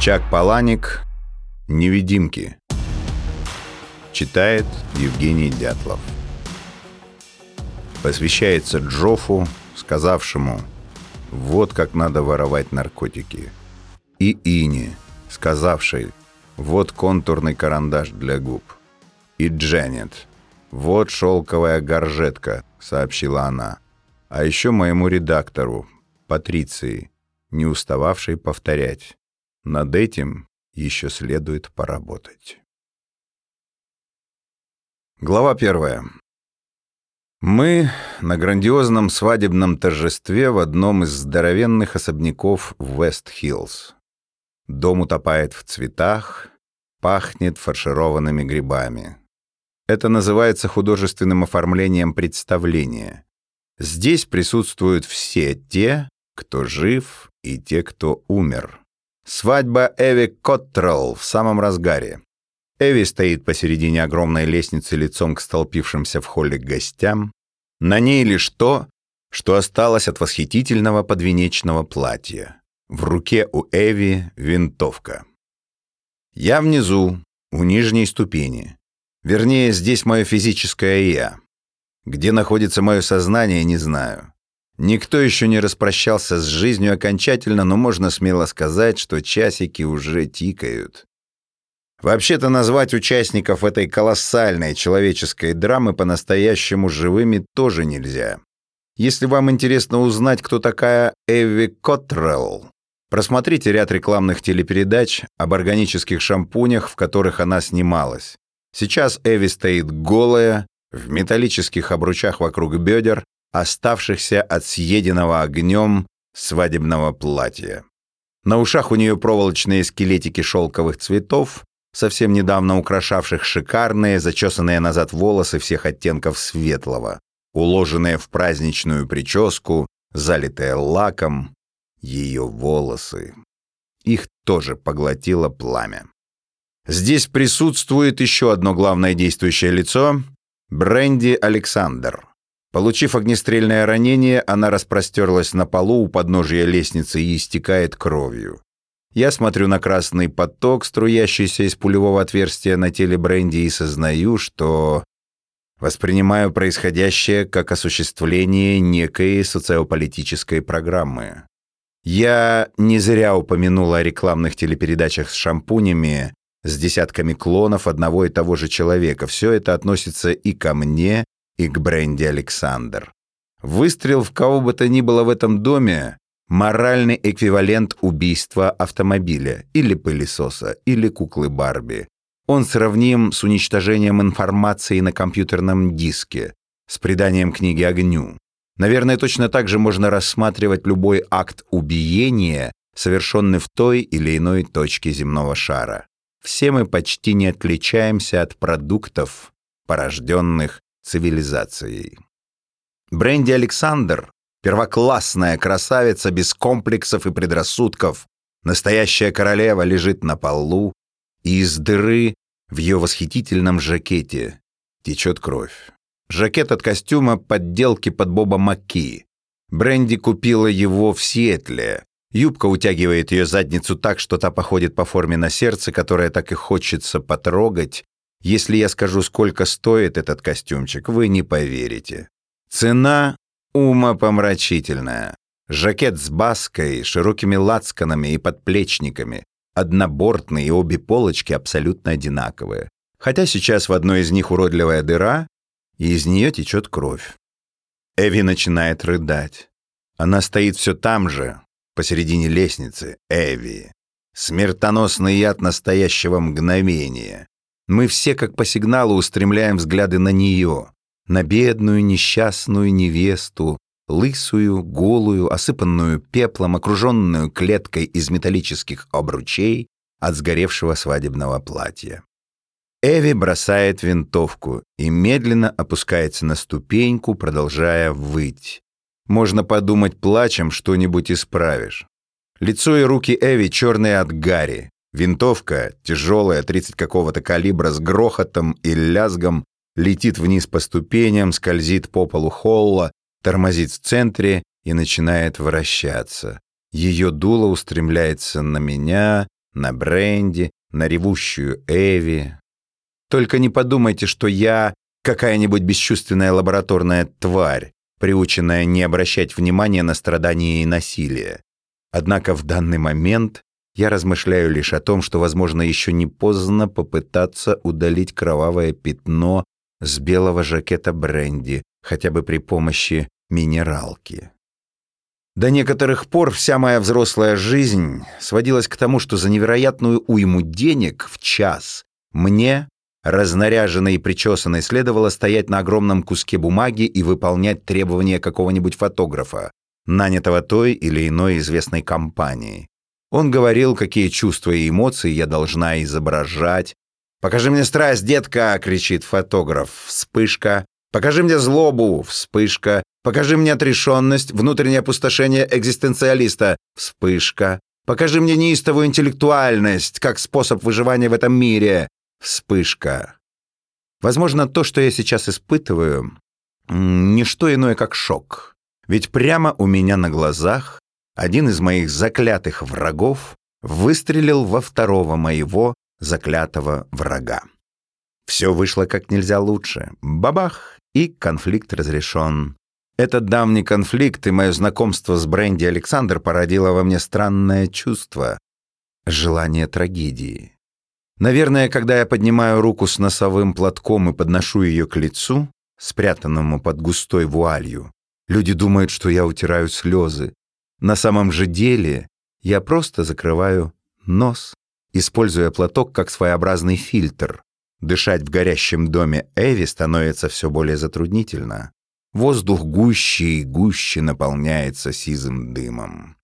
Чак Паланик «Невидимки». Читает Евгений Дятлов. Посвящается Джофу, сказавшему «Вот как надо воровать наркотики». И Ине, сказавшей «Вот контурный карандаш для губ». И Дженнет «Вот шелковая горжетка», — сообщила она. А еще моему редактору, Патриции, не устававшей повторять. Над этим еще следует поработать. Глава первая. Мы на грандиозном свадебном торжестве в одном из здоровенных особняков Вест-Хиллз. Дом утопает в цветах, пахнет фаршированными грибами. Это называется художественным оформлением представления. Здесь присутствуют все те, кто жив, и те, кто умер. Свадьба Эви Коттрелл в самом разгаре. Эви стоит посередине огромной лестницы лицом к столпившимся в холле гостям. На ней лишь то, что осталось от восхитительного подвенечного платья. В руке у Эви винтовка. Я внизу, у нижней ступени. Вернее, здесь мое физическое «я». Где находится мое сознание, не знаю. Никто еще не распрощался с жизнью окончательно, но можно смело сказать, что часики уже тикают. Вообще-то назвать участников этой колоссальной человеческой драмы по-настоящему живыми тоже нельзя. Если вам интересно узнать, кто такая Эви Коттрелл, просмотрите ряд рекламных телепередач об органических шампунях, в которых она снималась. Сейчас Эви стоит голая, в металлических обручах вокруг бедер, оставшихся от съеденного огнем свадебного платья. На ушах у нее проволочные скелетики шелковых цветов, совсем недавно украшавших шикарные, зачесанные назад волосы всех оттенков светлого, уложенные в праздничную прическу, залитые лаком, ее волосы. Их тоже поглотило пламя. Здесь присутствует еще одно главное действующее лицо — Бренди Александр. Получив огнестрельное ранение, она распростерлась на полу у подножия лестницы и истекает кровью. Я смотрю на красный поток, струящийся из пулевого отверстия на теле Бренди, и сознаю, что воспринимаю происходящее как осуществление некой социополитической программы. Я не зря упомянула о рекламных телепередачах с шампунями, с десятками клонов одного и того же человека. Все это относится и ко мне, и к Бренди Александр. Выстрел в кого бы то ни было в этом доме — моральный эквивалент убийства автомобиля или пылесоса, или куклы Барби. Он сравним с уничтожением информации на компьютерном диске, с приданием книги огню. Наверное, точно так же можно рассматривать любой акт убиения, совершенный в той или иной точке земного шара. Все мы почти не отличаемся от продуктов, порожденных цивилизацией. Бренди Александр — первоклассная красавица без комплексов и предрассудков. Настоящая королева лежит на полу, и из дыры в ее восхитительном жакете течет кровь. Жакет от костюма подделки под Боба Макки. Бренди купила его в Сиэтле. Юбка утягивает ее задницу так, что та походит по форме на сердце, которое так и хочется потрогать, если я скажу, сколько стоит этот костюмчик, вы не поверите. Цена умопомрачительная. Жакет с баской, широкими лацканами и подплечниками. Однобортный и обе полочки абсолютно одинаковые. Хотя сейчас в одной из них уродливая дыра, и из нее течет кровь. Эви начинает рыдать. Она стоит все там же, посередине лестницы. Эви. Смертоносный яд настоящего мгновения. Мы все, как по сигналу, устремляем взгляды на нее, на бедную несчастную невесту, лысую, голую, осыпанную пеплом, окруженную клеткой из металлических обручей от сгоревшего свадебного платья. Эви бросает винтовку и медленно опускается на ступеньку, продолжая выть. Можно подумать, плачем что-нибудь исправишь. Лицо и руки Эви черные от гари. Винтовка, тяжелая, 30 какого-то калибра, с грохотом и лязгом, летит вниз по ступеням, скользит по полу холла, тормозит в центре и начинает вращаться. Ее дуло устремляется на меня, на бренди, на ревущую Эви. Только не подумайте, что я какая-нибудь бесчувственная лабораторная тварь, приученная не обращать внимания на страдания и насилие. Однако в данный момент я размышляю лишь о том, что, возможно, еще не поздно попытаться удалить кровавое пятно с белого жакета бренди, хотя бы при помощи минералки. До некоторых пор вся моя взрослая жизнь сводилась к тому, что за невероятную уйму денег в час мне, разнаряженной и причесанной, следовало стоять на огромном куске бумаги и выполнять требования какого-нибудь фотографа, нанятого той или иной известной компанией. Он говорил, какие чувства и эмоции я должна изображать. «Покажи мне страсть, детка!» — кричит фотограф. Вспышка. «Покажи мне злобу!» — вспышка. «Покажи мне отрешенность, внутреннее опустошение экзистенциалиста!» — вспышка. «Покажи мне неистовую интеллектуальность, как способ выживания в этом мире!» — вспышка. Возможно, то, что я сейчас испытываю, не что иное, как шок. Ведь прямо у меня на глазах один из моих заклятых врагов выстрелил во второго моего заклятого врага. Все вышло как нельзя лучше. Бабах! И конфликт разрешен. Этот давний конфликт и мое знакомство с Бренди Александр породило во мне странное чувство — желание трагедии. Наверное, когда я поднимаю руку с носовым платком и подношу ее к лицу, спрятанному под густой вуалью, люди думают, что я утираю слезы, на самом же деле я просто закрываю нос, используя платок как своеобразный фильтр. Дышать в горящем доме Эви становится все более затруднительно. Воздух гуще и гуще наполняется сизым дымом.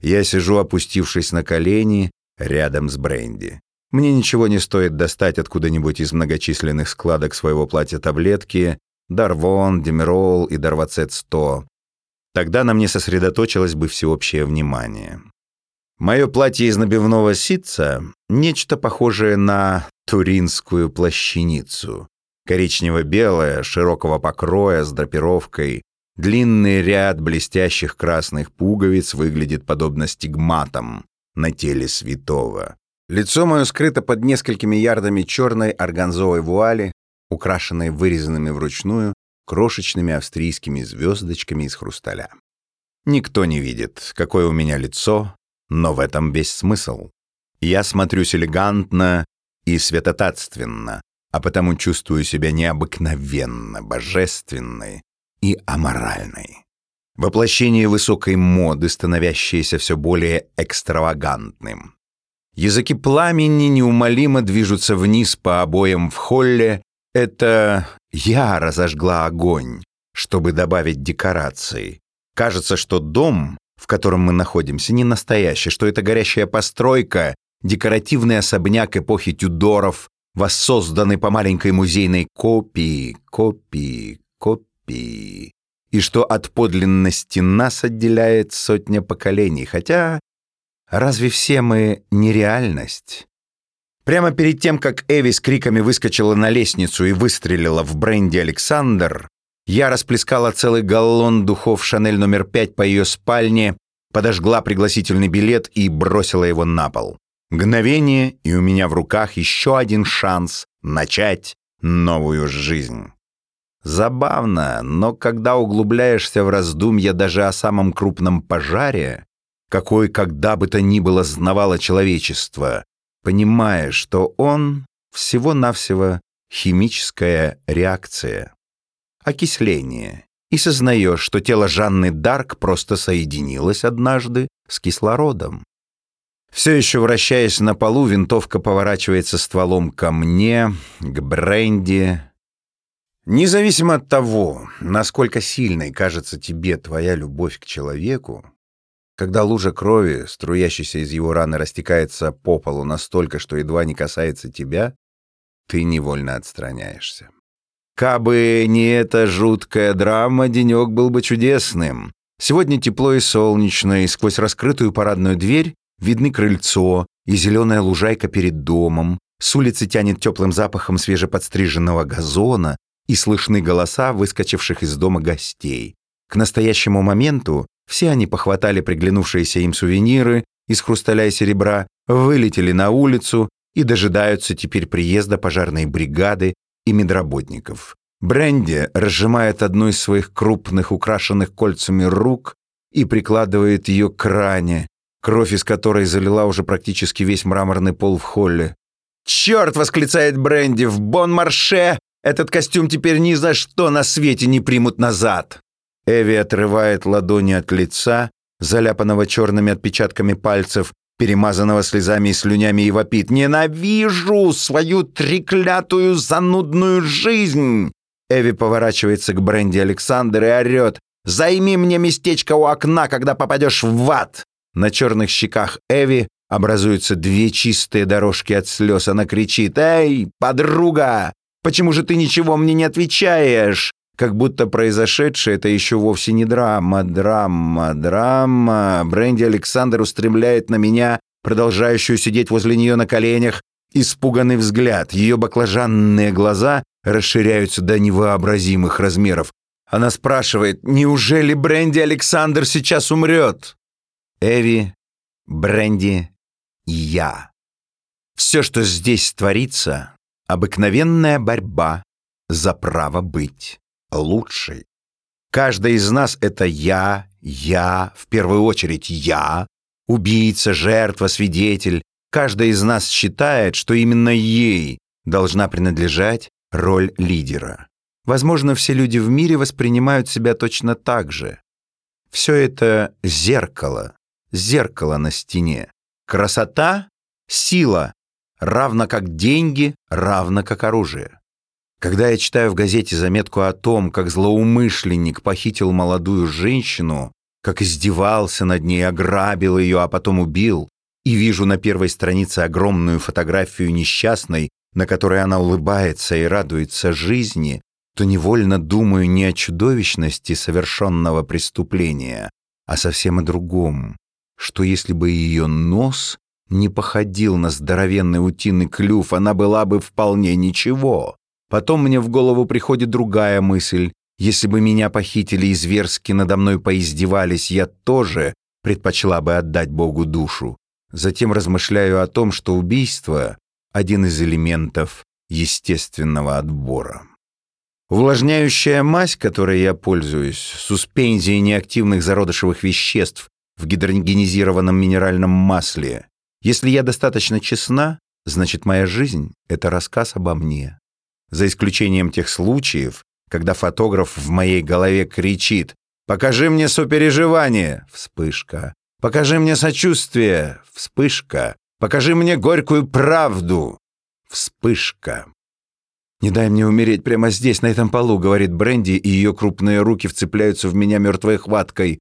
Я сижу, опустившись на колени, рядом с Бренди. Мне ничего не стоит достать откуда-нибудь из многочисленных складок своего платья таблетки Дарвон, Демирол и Дарвацет-100, Тогда на мне сосредоточилось бы всеобщее внимание. Мое платье из набивного ситца — нечто похожее на туринскую плащаницу. Коричнево-белое, широкого покроя, с драпировкой. Длинный ряд блестящих красных пуговиц выглядит подобно стигматам на теле святого. Лицо мое скрыто под несколькими ярдами черной органзовой вуали, украшенной вырезанными вручную крошечными австрийскими звездочками из хрусталя. Никто не видит, какое у меня лицо, но в этом весь смысл. Я смотрюсь элегантно и святотатственно, а потому чувствую себя необыкновенно божественной и аморальной. Воплощение высокой моды, становящееся все более экстравагантным. Языки пламени неумолимо движутся вниз по обоям в холле, это я разожгла огонь, чтобы добавить декораций. Кажется, что дом, в котором мы находимся, не настоящий, что это горящая постройка, декоративный особняк эпохи Тюдоров, воссозданный по маленькой музейной копии, копии, копии, и что от подлинности нас отделяет сотня поколений, хотя разве все мы нереальность? Прямо перед тем, как Эви с криками выскочила на лестницу и выстрелила в бренди Александр, я расплескала целый галлон духов «Шанель номер пять» по ее спальне, подожгла пригласительный билет и бросила его на пол. Мгновение, и у меня в руках еще один шанс начать новую жизнь. Забавно, но когда углубляешься в раздумья даже о самом крупном пожаре, какой когда бы то ни было знавало человечество, понимая, что он всего-навсего химическая реакция, окисление, и сознаешь, что тело Жанны Дарк просто соединилось однажды с кислородом. Все еще вращаясь на полу, винтовка поворачивается стволом ко мне, к Бренди. Независимо от того, насколько сильной кажется тебе твоя любовь к человеку, когда лужа крови, струящаяся из его раны, растекается по полу настолько, что едва не касается тебя, ты невольно отстраняешься. Кабы не эта жуткая драма, денек был бы чудесным. Сегодня тепло и солнечно, и сквозь раскрытую парадную дверь видны крыльцо и зеленая лужайка перед домом. С улицы тянет теплым запахом свежеподстриженного газона, и слышны голоса выскочивших из дома гостей. К настоящему моменту все они похватали приглянувшиеся им сувениры из хрусталя и серебра, вылетели на улицу и дожидаются теперь приезда пожарной бригады и медработников. Бренди разжимает одну из своих крупных, украшенных кольцами рук и прикладывает ее к ране, кровь из которой залила уже практически весь мраморный пол в холле. «Черт!» — восклицает Бренди. «В Бон-Марше этот костюм теперь ни за что на свете не примут назад!» Эви отрывает ладони от лица, заляпанного черными отпечатками пальцев, перемазанного слезами и слюнями, и вопит «Ненавижу свою треклятую занудную жизнь!» Эви поворачивается к Бренди Александр и орет «Займи мне местечко у окна, когда попадешь в ад!» На черных щеках Эви образуются две чистые дорожки от слез. Она кричит «Эй, подруга, почему же ты ничего мне не отвечаешь?» Как будто произошедшее это еще вовсе не драма, драма, драма. Бренди Александр устремляет на меня, продолжающую сидеть возле нее на коленях, испуганный взгляд. Ее баклажанные глаза расширяются до невообразимых размеров. Она спрашивает, неужели Бренди Александр сейчас умрет? Эви, Бренди и я. Все, что здесь творится, обыкновенная борьба за право быть лучшей. Каждый из нас — это я, я, в первую очередь я, убийца, жертва, свидетель. Каждый из нас считает, что именно ей должна принадлежать роль лидера. Возможно, все люди в мире воспринимают себя точно так же. Все это зеркало, зеркало на стене. Красота — сила, равно как деньги, равно как оружие. Когда я читаю в газете заметку о том, как злоумышленник похитил молодую женщину, как издевался над ней, ограбил ее, а потом убил, и вижу на первой странице огромную фотографию несчастной, на которой она улыбается и радуется жизни, то невольно думаю не о чудовищности совершенного преступления, а совсем о другом, что если бы ее нос не походил на здоровенный утиный клюв, она была бы вполне ничего. Потом мне в голову приходит другая мысль. Если бы меня похитили и зверски надо мной поиздевались, я тоже предпочла бы отдать Богу душу. Затем размышляю о том, что убийство — один из элементов естественного отбора. Увлажняющая мазь, которой я пользуюсь, суспензия неактивных зародышевых веществ в гидрогенизированном минеральном масле. Если я достаточно честна, значит, моя жизнь — это рассказ обо мне за исключением тех случаев, когда фотограф в моей голове кричит «Покажи мне сопереживание!» Вспышка. «Покажи мне сочувствие!» Вспышка. «Покажи мне горькую правду!» Вспышка. «Не дай мне умереть прямо здесь, на этом полу», — говорит Бренди, и ее крупные руки вцепляются в меня мертвой хваткой.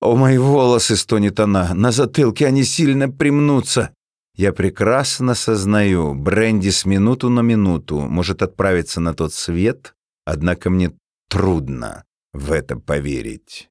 «О, мои волосы!» — стонет она. «На затылке они сильно примнутся!» Я прекрасно сознаю, Бренди с минуту на минуту может отправиться на тот свет, однако мне трудно в это поверить.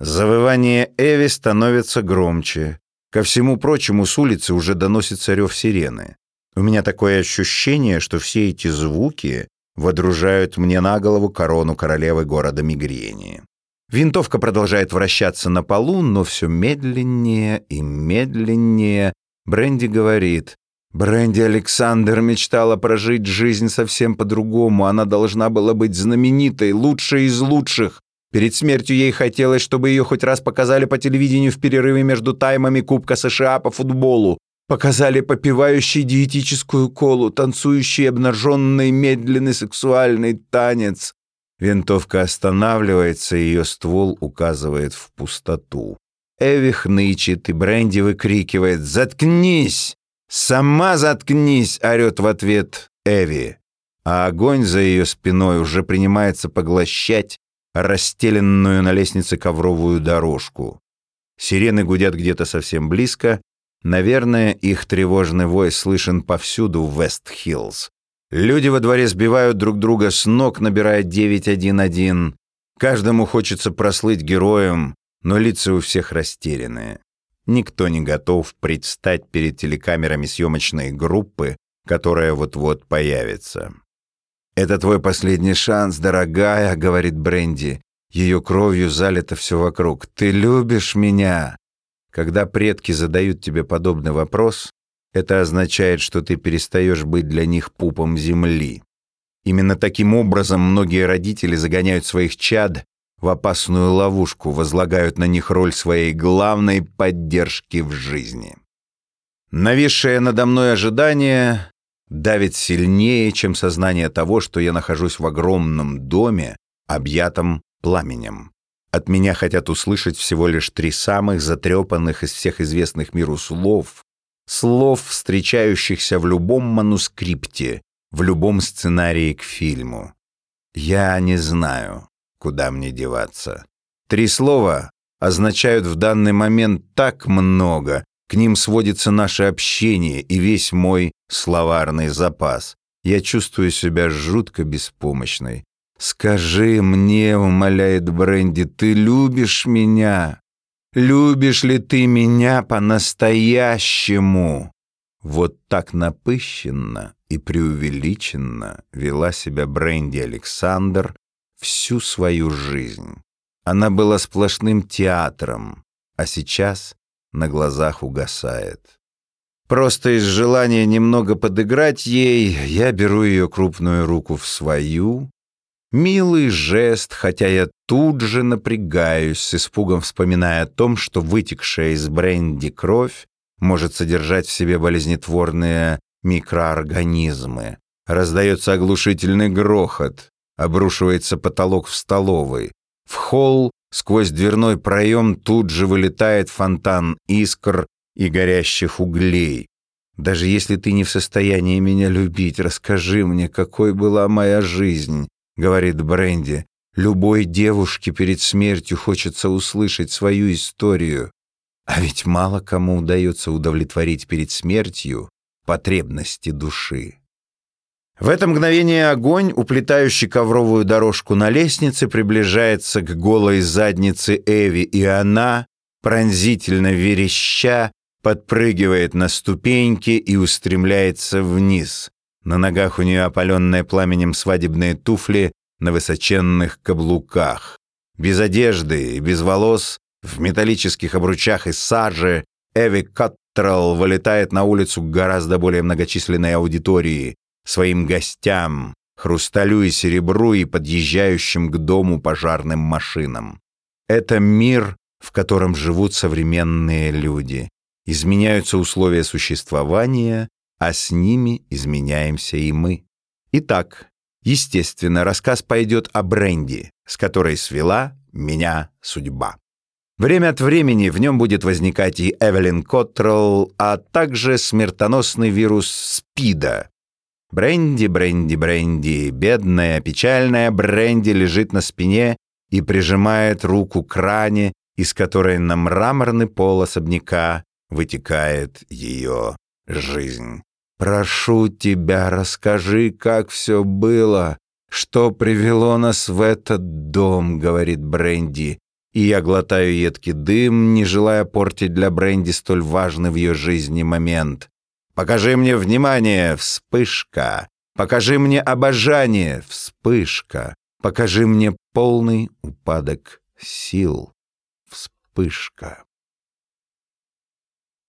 Завывание Эви становится громче. Ко всему прочему, с улицы уже доносится рев сирены. У меня такое ощущение, что все эти звуки водружают мне на голову корону королевы города мигрени. Винтовка продолжает вращаться на полу, но все медленнее и медленнее, Бренди говорит, Бренди Александр мечтала прожить жизнь совсем по-другому. Она должна была быть знаменитой, лучшей из лучших. Перед смертью ей хотелось, чтобы ее хоть раз показали по телевидению в перерыве между таймами Кубка США по футболу. Показали попивающий диетическую колу, танцующий обнаженный медленный сексуальный танец. Винтовка останавливается, и ее ствол указывает в пустоту. Эви хнычет, и Бренди выкрикивает «Заткнись! Сама заткнись!» — орет в ответ Эви. А огонь за ее спиной уже принимается поглощать расстеленную на лестнице ковровую дорожку. Сирены гудят где-то совсем близко. Наверное, их тревожный вой слышен повсюду в Вест-Хиллз. Люди во дворе сбивают друг друга с ног, набирая 911. Каждому хочется прослыть героем, но лица у всех растерянные. Никто не готов предстать перед телекамерами съемочной группы, которая вот-вот появится. «Это твой последний шанс, дорогая», — говорит Бренди. Ее кровью залито все вокруг. «Ты любишь меня?» Когда предки задают тебе подобный вопрос, это означает, что ты перестаешь быть для них пупом земли. Именно таким образом многие родители загоняют своих чад в опасную ловушку, возлагают на них роль своей главной поддержки в жизни. Нависшее надо мной ожидание давит сильнее, чем сознание того, что я нахожусь в огромном доме, объятом пламенем. От меня хотят услышать всего лишь три самых затрепанных из всех известных миру слов, слов, встречающихся в любом манускрипте, в любом сценарии к фильму. Я не знаю, куда мне деваться. Три слова означают в данный момент так много, к ним сводится наше общение и весь мой словарный запас. Я чувствую себя жутко беспомощной. «Скажи мне», — умоляет Бренди, — «ты любишь меня? Любишь ли ты меня по-настоящему?» Вот так напыщенно и преувеличенно вела себя Бренди Александр всю свою жизнь. Она была сплошным театром, а сейчас на глазах угасает. Просто из желания немного подыграть ей, я беру ее крупную руку в свою. Милый жест, хотя я тут же напрягаюсь, с испугом вспоминая о том, что вытекшая из бренди кровь может содержать в себе болезнетворные микроорганизмы. Раздается оглушительный грохот, обрушивается потолок в столовой. В холл сквозь дверной проем тут же вылетает фонтан искр и горящих углей. Даже если ты не в состоянии меня любить, расскажи мне, какой была моя жизнь, говорит Бренди. Любой девушке перед смертью хочется услышать свою историю. А ведь мало кому удается удовлетворить перед смертью потребности души. В это мгновение огонь, уплетающий ковровую дорожку на лестнице, приближается к голой заднице Эви, и она, пронзительно вереща, подпрыгивает на ступеньки и устремляется вниз. На ногах у нее опаленные пламенем свадебные туфли на высоченных каблуках. Без одежды и без волос в металлических обручах из сажи Эви Каттрелл вылетает на улицу к гораздо более многочисленной аудитории, своим гостям, хрусталю и серебру и подъезжающим к дому пожарным машинам. Это мир, в котором живут современные люди. Изменяются условия существования, а с ними изменяемся и мы. Итак, естественно, рассказ пойдет о Бренди, с которой свела меня судьба. Время от времени в нем будет возникать и Эвелин Коттрелл, а также смертоносный вирус СПИДа. Бренди, Бренди, Бренди, бедная, печальная Бренди лежит на спине и прижимает руку к ране, из которой на мраморный пол особняка вытекает ее жизнь. «Прошу тебя, расскажи, как все было, что привело нас в этот дом», — говорит Бренди. И я глотаю едкий дым, не желая портить для Бренди столь важный в ее жизни момент. «Покажи мне внимание, вспышка! Покажи мне обожание, вспышка! Покажи мне полный упадок сил, вспышка!»